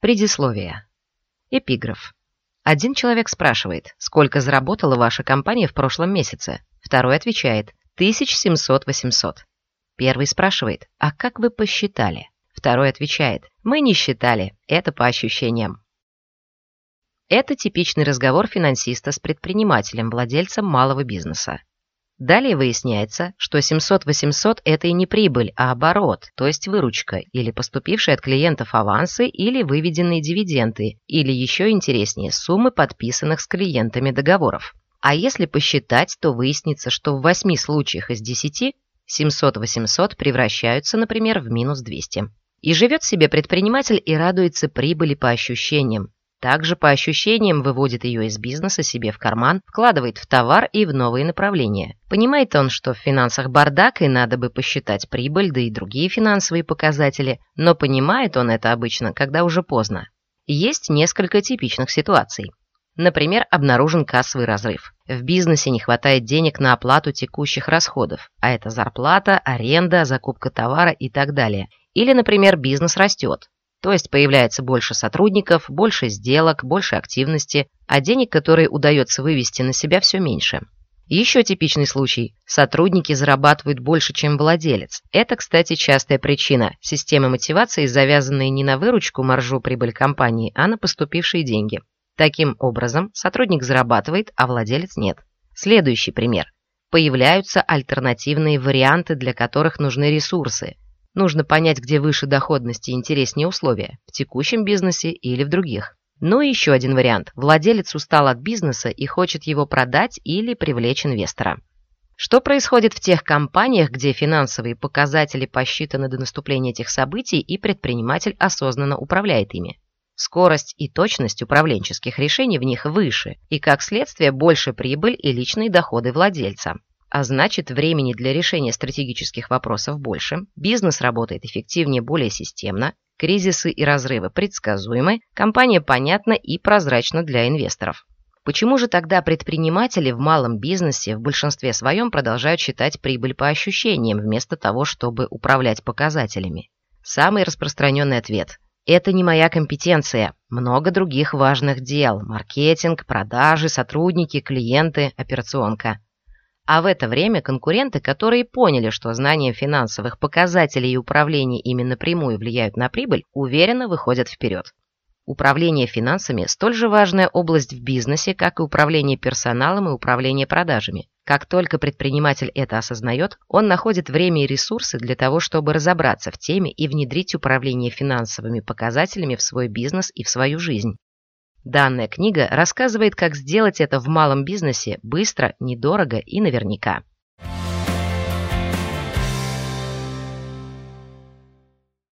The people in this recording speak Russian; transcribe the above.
Предисловие. Эпиграф. Один человек спрашивает, сколько заработала ваша компания в прошлом месяце. Второй отвечает, 1700-800. Первый спрашивает, а как вы посчитали? Второй отвечает, мы не считали, это по ощущениям. Это типичный разговор финансиста с предпринимателем, владельцем малого бизнеса. Далее выясняется, что 700-800 – это и не прибыль, а оборот, то есть выручка, или поступившие от клиентов авансы, или выведенные дивиденды, или еще интереснее, суммы подписанных с клиентами договоров. А если посчитать, то выяснится, что в 8 случаях из 10 700-800 превращаются, например, в минус 200. И живет себе предприниматель и радуется прибыли по ощущениям, также по ощущениям выводит ее из бизнеса себе в карман, вкладывает в товар и в новые направления. Понимает он, что в финансах бардак и надо бы посчитать прибыль, да и другие финансовые показатели, но понимает он это обычно, когда уже поздно. Есть несколько типичных ситуаций. Например, обнаружен кассовый разрыв. В бизнесе не хватает денег на оплату текущих расходов, а это зарплата, аренда, закупка товара и так далее. Или, например, бизнес растет, то есть появляется больше сотрудников, больше сделок, больше активности, а денег, которые удается вывести на себя, все меньше. Еще типичный случай. Сотрудники зарабатывают больше, чем владелец. Это, кстати, частая причина. Системы мотивации, завязанные не на выручку маржу прибыль компании, а на поступившие деньги. Таким образом, сотрудник зарабатывает, а владелец нет. Следующий пример. Появляются альтернативные варианты, для которых нужны ресурсы – Нужно понять, где выше доходности и интереснее условия, в текущем бизнесе или в других. Ну и еще один вариант. Владелец устал от бизнеса и хочет его продать или привлечь инвестора. Что происходит в тех компаниях, где финансовые показатели посчитаны до наступления этих событий и предприниматель осознанно управляет ими? Скорость и точность управленческих решений в них выше, и как следствие больше прибыль и личные доходы владельца. А значит, времени для решения стратегических вопросов больше, бизнес работает эффективнее, более системно, кризисы и разрывы предсказуемы, компания понятна и прозрачна для инвесторов. Почему же тогда предприниматели в малом бизнесе в большинстве своем продолжают считать прибыль по ощущениям, вместо того, чтобы управлять показателями? Самый распространенный ответ – это не моя компетенция. Много других важных дел – маркетинг, продажи, сотрудники, клиенты, операционка. А в это время конкуренты, которые поняли, что знания финансовых показателей и управления ими напрямую влияют на прибыль, уверенно выходят вперед. Управление финансами – столь же важная область в бизнесе, как и управление персоналом и управление продажами. Как только предприниматель это осознает, он находит время и ресурсы для того, чтобы разобраться в теме и внедрить управление финансовыми показателями в свой бизнес и в свою жизнь. Данная книга рассказывает, как сделать это в малом бизнесе быстро, недорого и наверняка.